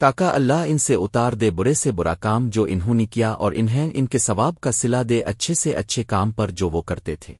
تاکہ اللہ ان سے اتار دے برے سے برا کام جو انہوں نے کیا اور انہیں ان کے ثواب کا سلا دے اچھے سے اچھے کام پر جو وہ کرتے تھے۔